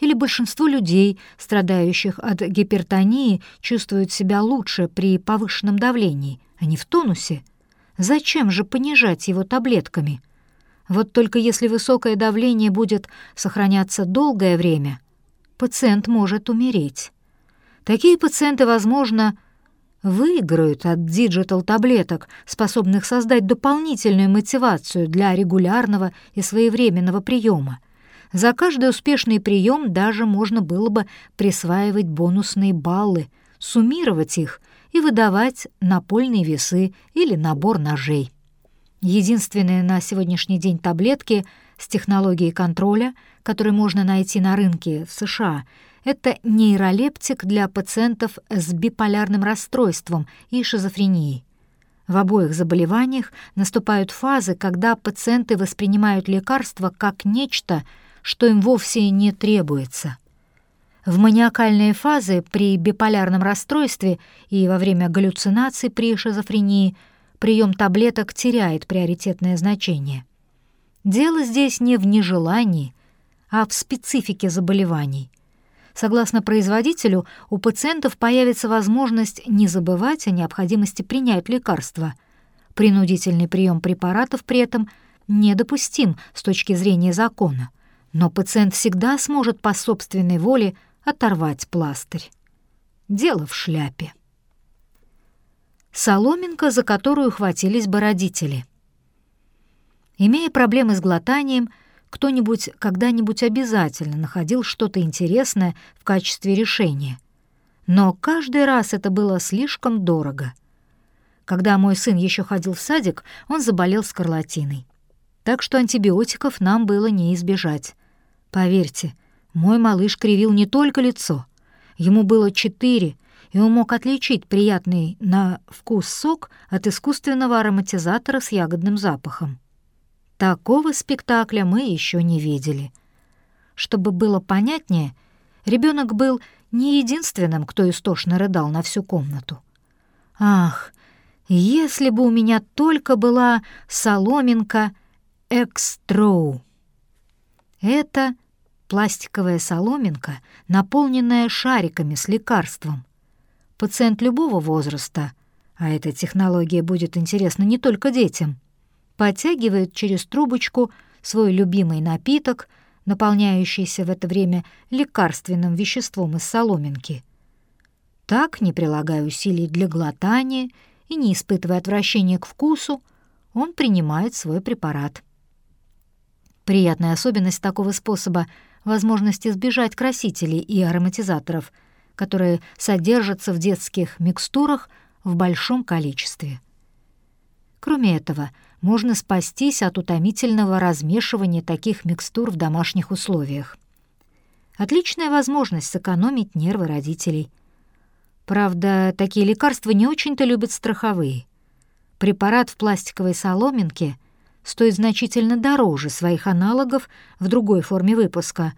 или большинство людей, страдающих от гипертонии, чувствуют себя лучше при повышенном давлении, а не в тонусе. Зачем же понижать его таблетками? Вот только если высокое давление будет сохраняться долгое время, пациент может умереть. Такие пациенты, возможно, выиграют от digital -таблеток, способных создать дополнительную мотивацию для регулярного и своевременного приема. За каждый успешный прием даже можно было бы присваивать бонусные баллы, суммировать их и выдавать напольные весы или набор ножей. Единственные на сегодняшний день таблетки с технологией контроля, которые можно найти на рынке в США, это нейролептик для пациентов с биполярным расстройством и шизофренией. В обоих заболеваниях наступают фазы, когда пациенты воспринимают лекарство как нечто, что им вовсе не требуется. В маниакальные фазы при биполярном расстройстве и во время галлюцинаций при шизофрении прием таблеток теряет приоритетное значение. Дело здесь не в нежелании, а в специфике заболеваний. Согласно производителю, у пациентов появится возможность не забывать о необходимости принять лекарства. Принудительный прием препаратов при этом недопустим с точки зрения закона — но пациент всегда сможет по собственной воле оторвать пластырь. Дело в шляпе. Соломинка, за которую хватились бы родители. Имея проблемы с глотанием, кто-нибудь когда-нибудь обязательно находил что-то интересное в качестве решения. Но каждый раз это было слишком дорого. Когда мой сын еще ходил в садик, он заболел скарлатиной. Так что антибиотиков нам было не избежать. Поверьте, мой малыш кривил не только лицо. Ему было четыре, и он мог отличить приятный на вкус сок от искусственного ароматизатора с ягодным запахом. Такого спектакля мы еще не видели. Чтобы было понятнее, ребенок был не единственным, кто истошно рыдал на всю комнату. Ах, если бы у меня только была соломинка экстроу. Это пластиковая соломинка, наполненная шариками с лекарством. Пациент любого возраста, а эта технология будет интересна не только детям, подтягивает через трубочку свой любимый напиток, наполняющийся в это время лекарственным веществом из соломинки. Так, не прилагая усилий для глотания и не испытывая отвращения к вкусу, он принимает свой препарат. Приятная особенность такого способа — возможность избежать красителей и ароматизаторов, которые содержатся в детских микстурах в большом количестве. Кроме этого, можно спастись от утомительного размешивания таких микстур в домашних условиях. Отличная возможность сэкономить нервы родителей. Правда, такие лекарства не очень-то любят страховые. Препарат в пластиковой соломинке стоит значительно дороже своих аналогов в другой форме выпуска.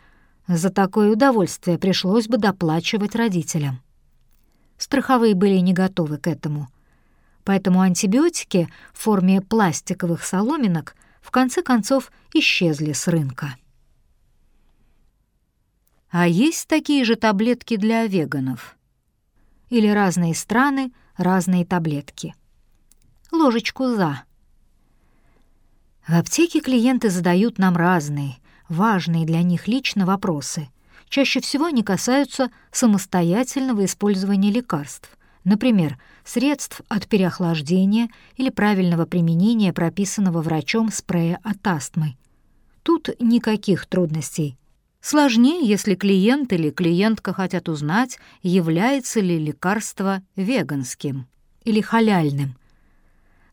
За такое удовольствие пришлось бы доплачивать родителям. Страховые были не готовы к этому. Поэтому антибиотики в форме пластиковых соломинок в конце концов исчезли с рынка. А есть такие же таблетки для веганов? Или разные страны, разные таблетки? Ложечку «за» — в аптеке клиенты задают нам разные, важные для них лично вопросы. Чаще всего они касаются самостоятельного использования лекарств, например, средств от переохлаждения или правильного применения прописанного врачом спрея от астмы. Тут никаких трудностей. Сложнее, если клиент или клиентка хотят узнать, является ли лекарство веганским или халяльным –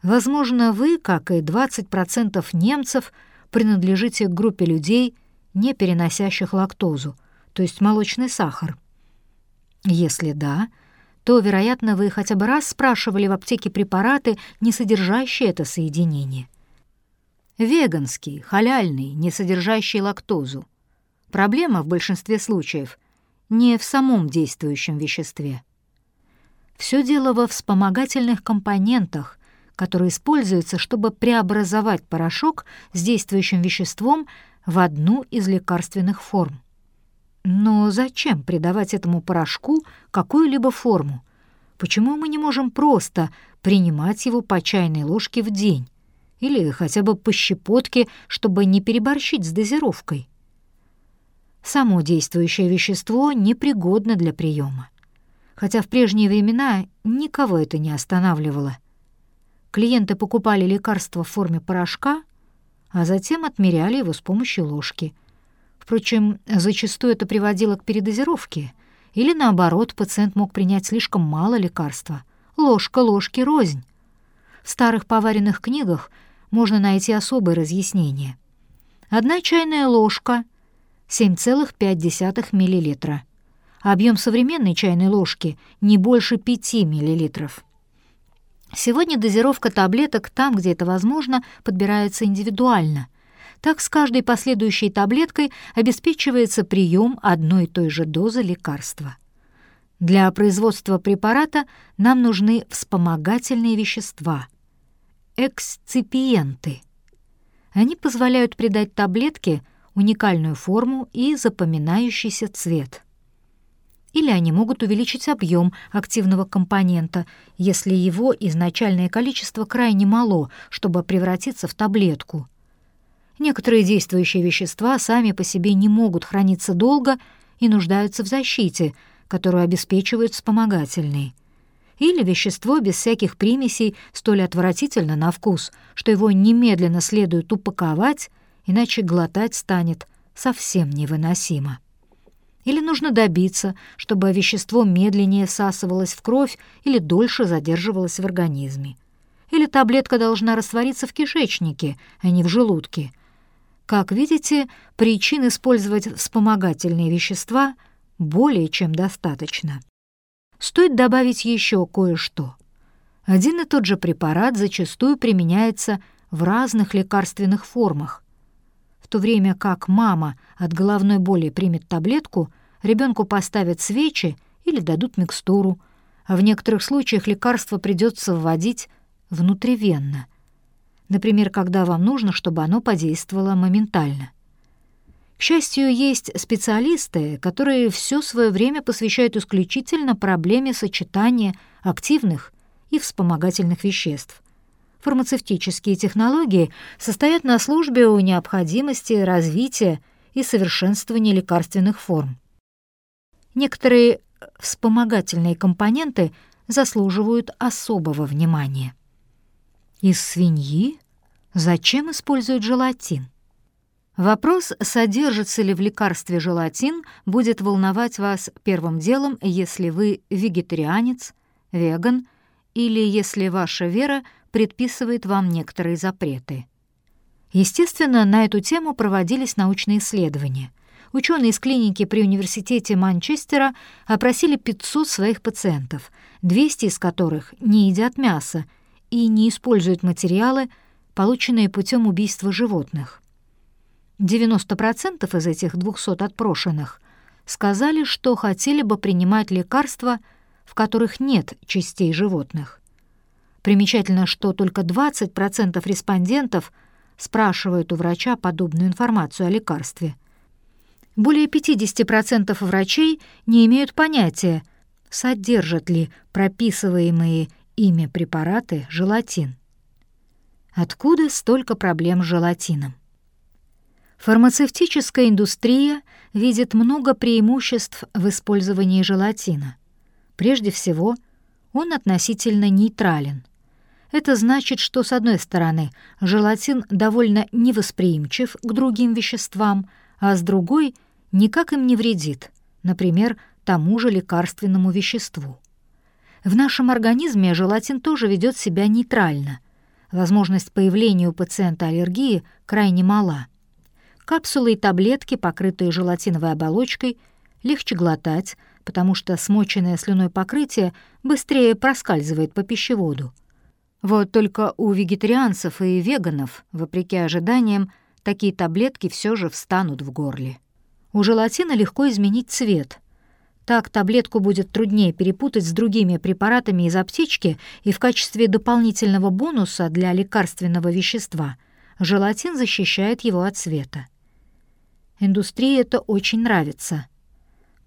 Возможно, вы, как и 20% немцев, принадлежите к группе людей, не переносящих лактозу, то есть молочный сахар. Если да, то, вероятно, вы хотя бы раз спрашивали в аптеке препараты, не содержащие это соединение. Веганский, халяльный, не содержащий лактозу. Проблема в большинстве случаев не в самом действующем веществе. Все дело во вспомогательных компонентах, которые используются, чтобы преобразовать порошок с действующим веществом в одну из лекарственных форм. Но зачем придавать этому порошку какую-либо форму? Почему мы не можем просто принимать его по чайной ложке в день? Или хотя бы по щепотке, чтобы не переборщить с дозировкой? Само действующее вещество непригодно для приема. Хотя в прежние времена никого это не останавливало. Клиенты покупали лекарство в форме порошка, а затем отмеряли его с помощью ложки — Впрочем, зачастую это приводило к передозировке, или наоборот, пациент мог принять слишком мало лекарства. Ложка ложки рознь. В старых поваренных книгах можно найти особое разъяснение. Одна чайная ложка — 7,5 мл. Объем современной чайной ложки не больше 5 мл. Сегодня дозировка таблеток там, где это возможно, подбирается индивидуально — так с каждой последующей таблеткой обеспечивается прием одной и той же дозы лекарства. Для производства препарата нам нужны вспомогательные вещества — эксципиенты. Они позволяют придать таблетке уникальную форму и запоминающийся цвет. Или они могут увеличить объем активного компонента, если его изначальное количество крайне мало, чтобы превратиться в таблетку — Некоторые действующие вещества сами по себе не могут храниться долго и нуждаются в защите, которую обеспечивают вспомогательные. Или вещество без всяких примесей столь отвратительно на вкус, что его немедленно следует упаковать, иначе глотать станет совсем невыносимо. Или нужно добиться, чтобы вещество медленнее всасывалось в кровь или дольше задерживалось в организме. Или таблетка должна раствориться в кишечнике, а не в желудке — как видите, причин использовать вспомогательные вещества более чем достаточно. Стоит добавить еще кое-что. Один и тот же препарат зачастую применяется в разных лекарственных формах. То время как мама от головной боли примет таблетку, ребенку поставят свечи или дадут микстуру, а в некоторых случаях лекарство придется вводить внутривенно. Например, когда вам нужно, чтобы оно подействовало моментально. К счастью, есть специалисты, которые все свое время посвящают исключительно проблеме сочетания активных и вспомогательных веществ. Фармацевтические технологии состоят на службе у необходимости развития и совершенствования лекарственных форм. Некоторые вспомогательные компоненты заслуживают особого внимания. Из свиньи Зачем используют желатин? Вопрос, содержится ли в лекарстве желатин, будет волновать вас первым делом, если вы вегетарианец, веган или если ваша вера предписывает вам некоторые запреты. Естественно, на эту тему проводились научные исследования. Ученые из клиники при университете Манчестера опросили 500 своих пациентов, 200 из которых не едят мясо и не используют материалы, полученные путем убийства животных. 90% из этих 200 отпрошенных сказали, что хотели бы принимать лекарства, в которых нет частей животных. Примечательно, что только 20% респондентов спрашивают у врача подобную информацию о лекарстве. Более 50% врачей не имеют понятия, содержат ли прописываемые ими препараты желатин. Откуда столько проблем с желатином? Фармацевтическая индустрия видит много преимуществ в использовании желатина. Прежде всего, он относительно нейтрален. Это значит, что, с одной стороны, желатин довольно невосприимчив к другим веществам, а с другой — никак им не вредит, например, тому же лекарственному веществу. В нашем организме желатин тоже ведет себя нейтрально — Возможность появления у пациента аллергии крайне мала. Капсулы и таблетки, покрытые желатиновой оболочкой, легче глотать, потому что смоченное слюной покрытие быстрее проскальзывает по пищеводу. Вот только у вегетарианцев и веганов, вопреки ожиданиям, такие таблетки все же встанут в горле. У желатина легко изменить цвет. Так таблетку будет труднее перепутать с другими препаратами из аптечки, и в качестве дополнительного бонуса для лекарственного вещества желатин защищает его от цвета. Индустрии это очень нравится.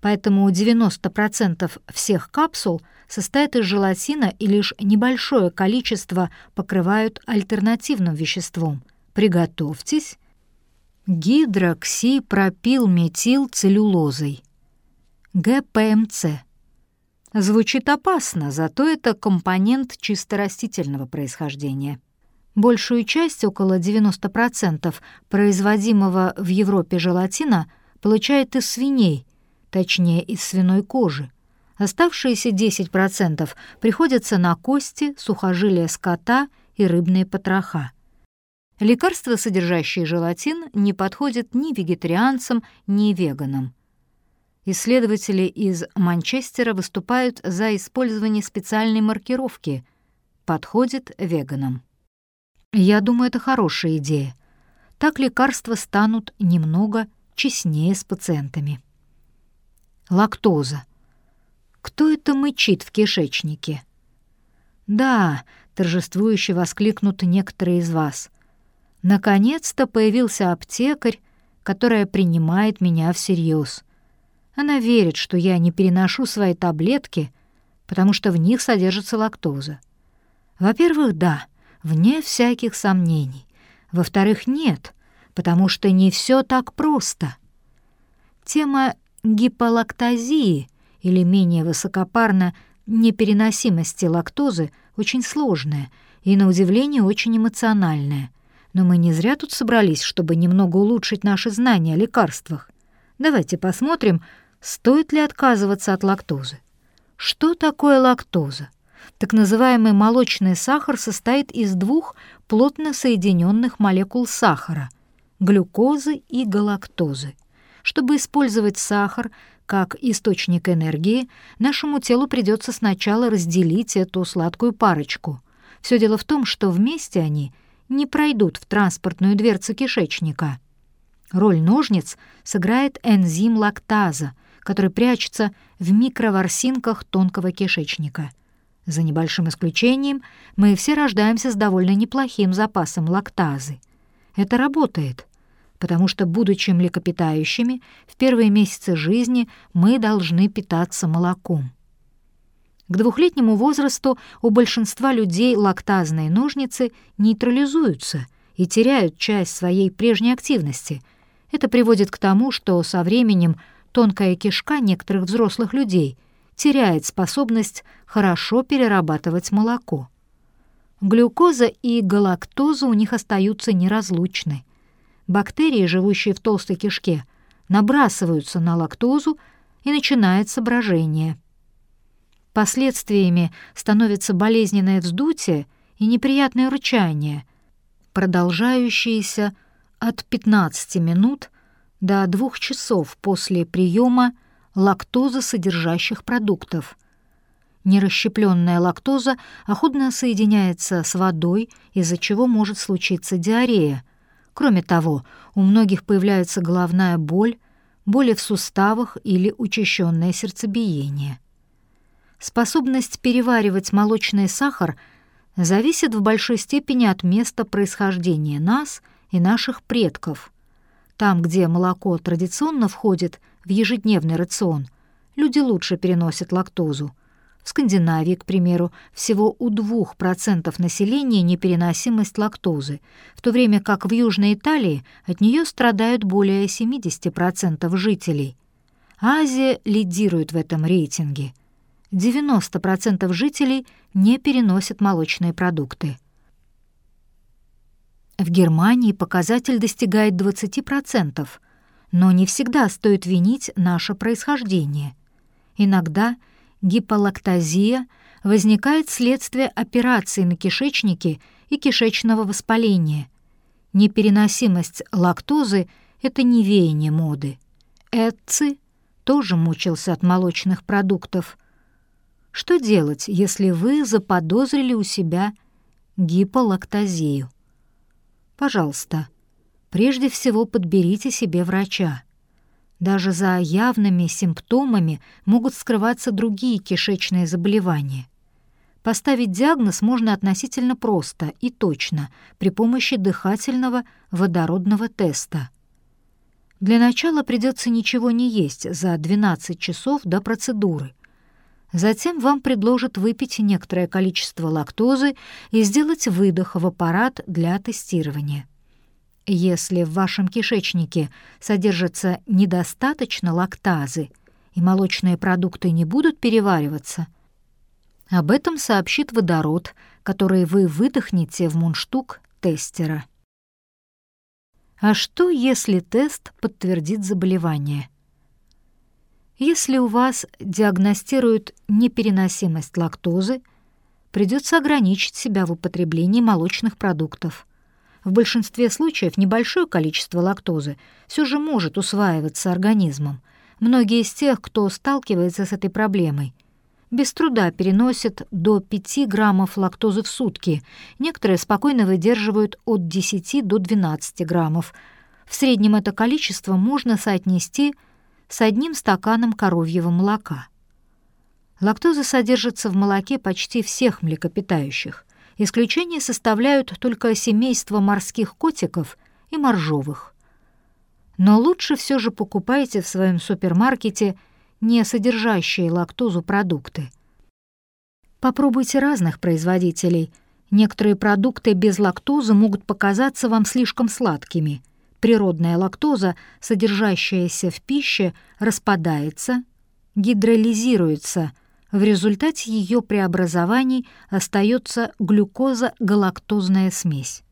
Поэтому 90% всех капсул состоят из желатина и лишь небольшое количество покрывают альтернативным веществом. Приготовьтесь. Гидроксипропилметилцеллюлозой. ГПМЦ. Звучит опасно, зато это компонент чисто растительного происхождения. Большую часть, около 90% производимого в Европе желатина, получает из свиней, точнее из свиной кожи. Оставшиеся 10% приходятся на кости, сухожилия скота и рыбные потроха. Лекарства, содержащие желатин, не подходят ни вегетарианцам, ни веганам. Исследователи из Манчестера выступают за использование специальной маркировки «Подходит веганам». Я думаю, это хорошая идея. Так лекарства станут немного честнее с пациентами. Лактоза. Кто это мычит в кишечнике? Да, торжествующе воскликнут некоторые из вас. Наконец-то появился аптекарь, которая принимает меня всерьез. Она верит, что я не переношу свои таблетки, потому что в них содержится лактоза. Во-первых, да, вне всяких сомнений. Во-вторых, нет, потому что не все так просто. Тема гиполактазии или менее высокопарно непереносимости лактозы очень сложная и, на удивление, очень эмоциональная. Но мы не зря тут собрались, чтобы немного улучшить наши знания о лекарствах. Давайте посмотрим, стоит ли отказываться от лактозы. Что такое лактоза? Так называемый молочный сахар состоит из двух плотно соединенных молекул сахара — глюкозы и галактозы. Чтобы использовать сахар как источник энергии, нашему телу придется сначала разделить эту сладкую парочку. Все дело в том, что вместе они не пройдут в транспортную дверцу кишечника. Роль ножниц сыграет энзим лактаза, который прячется в микроворсинках тонкого кишечника — за небольшим исключением, мы все рождаемся с довольно неплохим запасом лактазы. Это работает, потому что, будучи млекопитающими, в первые месяцы жизни мы должны питаться молоком. К двухлетнему возрасту у большинства людей лактазные ножницы нейтрализуются и теряют часть своей прежней активности. Это приводит к тому, что со временем тонкая кишка некоторых взрослых людей теряет способность хорошо перерабатывать молоко. Глюкоза и галактоза у них остаются неразлучны. Бактерии, живущие в толстой кишке, набрасываются на лактозу и начинается брожение. Последствиями становится болезненное вздутие и неприятное рычание, продолжающееся от 15 минут до 2 часов после приема лактозосодержащих продуктов. Нерасщепленная лактоза охотно соединяется с водой, из-за чего может случиться диарея. Кроме того, у многих появляется головная боль, боли в суставах или учащенное сердцебиение. Способность переваривать молочный сахар зависит в большой степени от места происхождения нас и наших предков. Там, где молоко традиционно входит – в ежедневный рацион, люди лучше переносят лактозу. В Скандинавии, к примеру, всего у 2% населения непереносимость лактозы, в то время как в Южной Италии от нее страдают более 70% жителей. Азия лидирует в этом рейтинге. 90% жителей не переносят молочные продукты. В Германии показатель достигает 20%, но не всегда стоит винить наше происхождение. Иногда гиполактазия возникает вследствие операции на кишечнике и кишечного воспаления. Непереносимость лактозы — это не веяние моды. Эцци тоже мучился от молочных продуктов. Что делать, если вы заподозрили у себя гиполактозию? Пожалуйста, прежде всего подберите себе врача. Даже за явными симптомами могут скрываться другие кишечные заболевания. Поставить диагноз можно относительно просто и точно при помощи дыхательного водородного теста. Для начала придется ничего не есть за 12 часов до процедуры. Затем вам предложат выпить некоторое количество лактозы и сделать выдох в аппарат для тестирования. Если в вашем кишечнике содержится недостаточно лактазы и молочные продукты не будут перевариваться, об этом сообщит водород, который вы выдохнете в мундштук тестера. А что, если тест подтвердит заболевание? Если у вас диагностируют непереносимость лактозы, придется ограничить себя в употреблении молочных продуктов – в большинстве случаев небольшое количество лактозы все же может усваиваться организмом. Многие из тех, кто сталкивается с этой проблемой, без труда переносят до 5 граммов лактозы в сутки. Некоторые спокойно выдерживают от 10 до 12 граммов. В среднем это количество можно соотнести с одним стаканом коровьего молока. Лактоза содержится в молоке почти всех млекопитающих. Исключение составляют только семейство морских котиков и моржовых. Но лучше все же покупайте в своем супермаркете не содержащие лактозу продукты. Попробуйте разных производителей. Некоторые продукты без лактозы могут показаться вам слишком сладкими. Природная лактоза, содержащаяся в пище, распадается, гидролизируется – в результате ее преобразований остается глюкоза-галактозная смесь.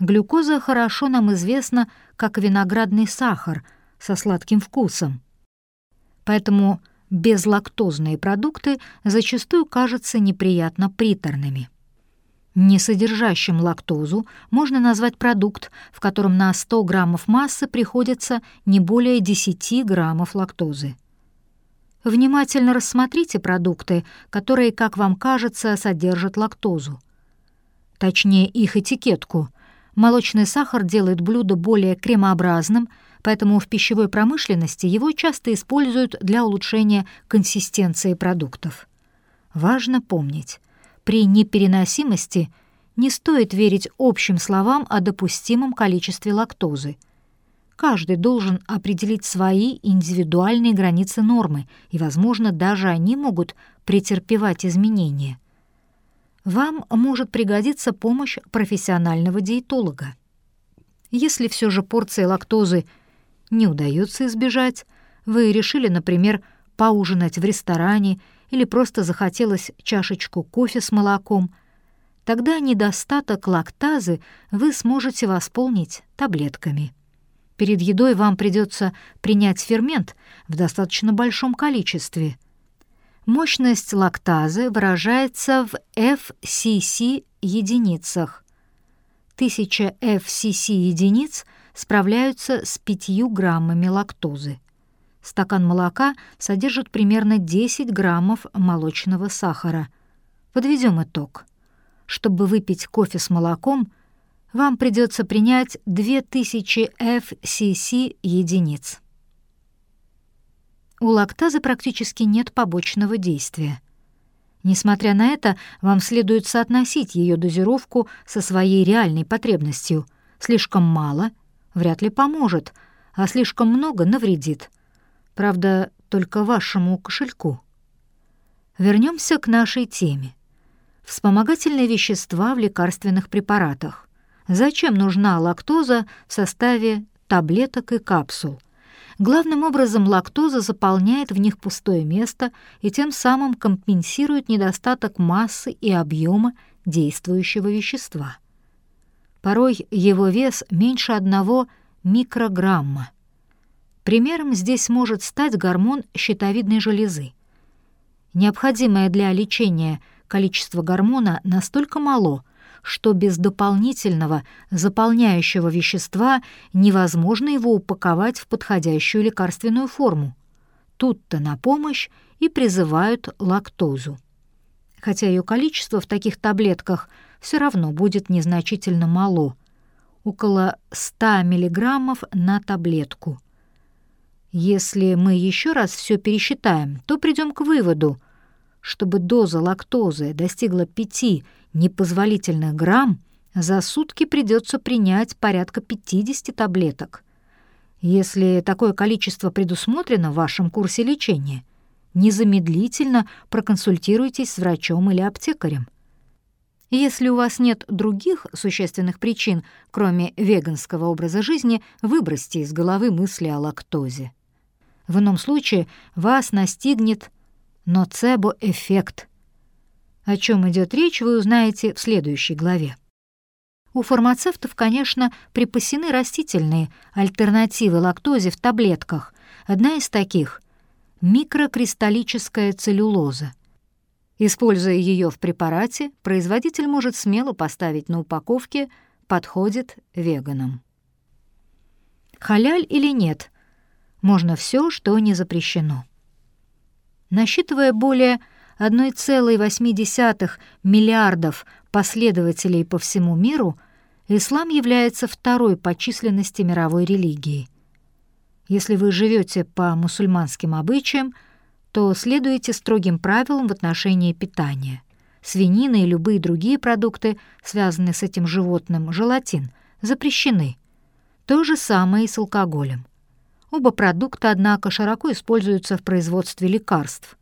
Глюкоза хорошо нам известна как виноградный сахар со сладким вкусом. Поэтому безлактозные продукты зачастую кажутся неприятно приторными. Не содержащим лактозу можно назвать продукт, в котором на 100 граммов массы приходится не более 10 граммов лактозы. Внимательно рассмотрите продукты, которые, как вам кажется, содержат лактозу. Точнее, их этикетку. Молочный сахар делает блюдо более кремообразным, поэтому в пищевой промышленности его часто используют для улучшения консистенции продуктов. Важно помнить, при непереносимости не стоит верить общим словам о допустимом количестве лактозы – Каждый должен определить свои индивидуальные границы нормы, и, возможно, даже они могут претерпевать изменения. Вам может пригодиться помощь профессионального диетолога. Если все же порции лактозы не удается избежать, вы решили, например, поужинать в ресторане или просто захотелось чашечку кофе с молоком, тогда недостаток лактазы вы сможете восполнить таблетками. Перед едой вам придется принять фермент в достаточно большом количестве. Мощность лактазы выражается в FCC единицах. 1000 FCC единиц справляются с 5 граммами лактозы. Стакан молока содержит примерно 10 граммов молочного сахара. Подведем итог. Чтобы выпить кофе с молоком – вам придется принять 2000 FCC единиц. У лактазы практически нет побочного действия. Несмотря на это, вам следует соотносить ее дозировку со своей реальной потребностью. Слишком мало вряд ли поможет, а слишком много навредит. Правда, только вашему кошельку. Вернемся к нашей теме. Вспомогательные вещества в лекарственных препаратах. Зачем нужна лактоза в составе таблеток и капсул? Главным образом лактоза заполняет в них пустое место и тем самым компенсирует недостаток массы и объема действующего вещества. Порой его вес меньше одного микрограмма. Примером здесь может стать гормон щитовидной железы. Необходимое для лечения количество гормона настолько мало – что без дополнительного заполняющего вещества невозможно его упаковать в подходящую лекарственную форму. Тут-то на помощь и призывают лактозу. Хотя ее количество в таких таблетках все равно будет незначительно мало, около 100 мг на таблетку. Если мы еще раз все пересчитаем, то придем к выводу, чтобы доза лактозы достигла 5 непозволительных грамм, за сутки придется принять порядка 50 таблеток. Если такое количество предусмотрено в вашем курсе лечения, незамедлительно проконсультируйтесь с врачом или аптекарем. Если у вас нет других существенных причин, кроме веганского образа жизни, выбросьте из головы мысли о лактозе. В ином случае вас настигнет ноцебо-эффект. О чем идет речь, вы узнаете в следующей главе. У фармацевтов, конечно, припасены растительные альтернативы лактозе в таблетках. Одна из таких — микрокристаллическая целлюлоза — Используя ее в препарате, производитель может смело поставить на упаковке «подходит веганам». Халяль или нет, можно все, что не запрещено. Насчитывая более 1,8 миллиардов последователей по всему миру, ислам является второй по численности мировой религией. Если вы живете по мусульманским обычаям – то следуйте строгим правилам в отношении питания. Свинина и любые другие продукты, связанные с этим животным, желатин, запрещены. То же самое и с алкоголем. Оба продукта, однако, широко используются в производстве лекарств.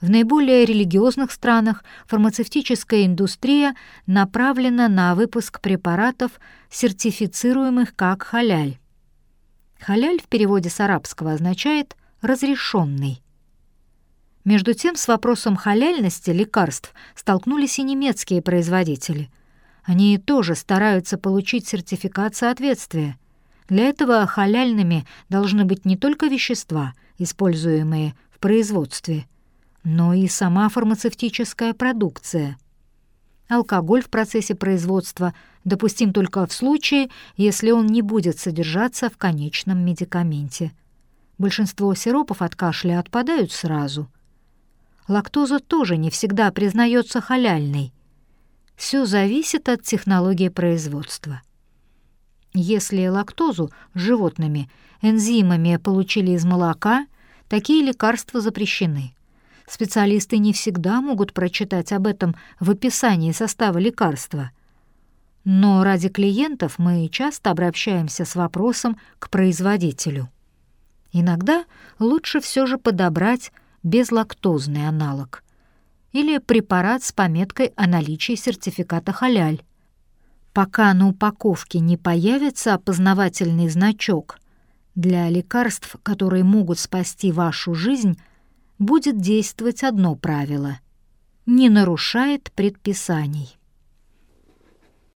В наиболее религиозных странах фармацевтическая индустрия направлена на выпуск препаратов, сертифицируемых как халяль. Халяль в переводе с арабского означает «разрешенный». Между тем с вопросом халяльности лекарств столкнулись и немецкие производители. Они тоже стараются получить сертификат соответствия. Для этого халяльными должны быть не только вещества, используемые в производстве, но и сама фармацевтическая продукция. Алкоголь в процессе производства допустим только в случае, если он не будет содержаться в конечном медикаменте. Большинство сиропов от кашля отпадают сразу — лактоза тоже не всегда признается халяльной. Все зависит от технологии производства. Если лактозу животными энзимами получили из молока, такие лекарства запрещены. Специалисты не всегда могут прочитать об этом в описании состава лекарства. Но ради клиентов мы часто обращаемся с вопросом к производителю. Иногда лучше все же подобрать безлактозный аналог или препарат с пометкой о наличии сертификата халяль. Пока на упаковке не появится опознавательный значок, для лекарств, которые могут спасти вашу жизнь, будет действовать одно правило — не нарушает предписаний.